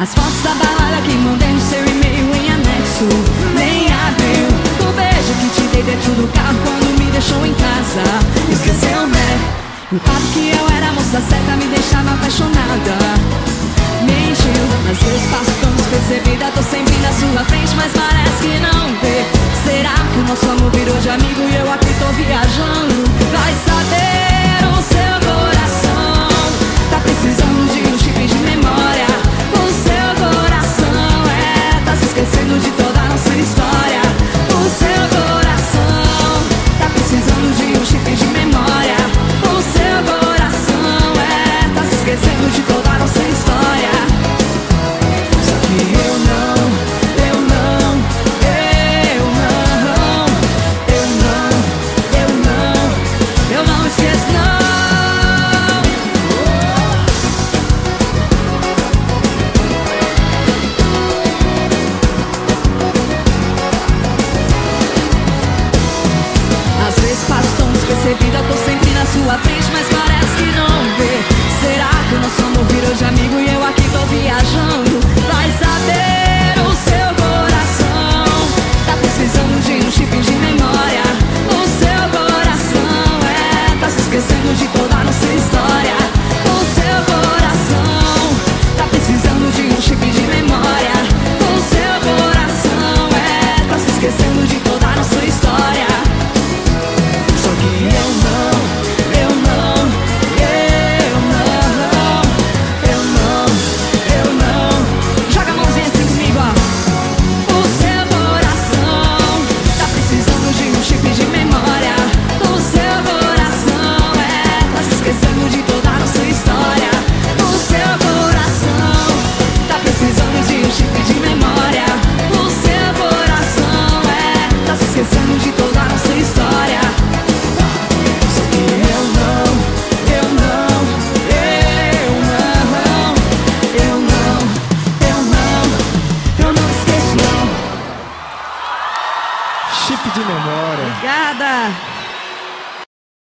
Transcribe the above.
As fotos da balada que mandei no seu e-mail em anexo. Nem abriu. O beijo que te dei dentro do carro quando me deixou em casa. Esqueceu, né? O fato que eu era moça certa me deixava apaixonada. Eu tô sempre na sua frente, mas parece que não vê. Será que o nosso amor virou de amigo Equipe de memória. Obrigada.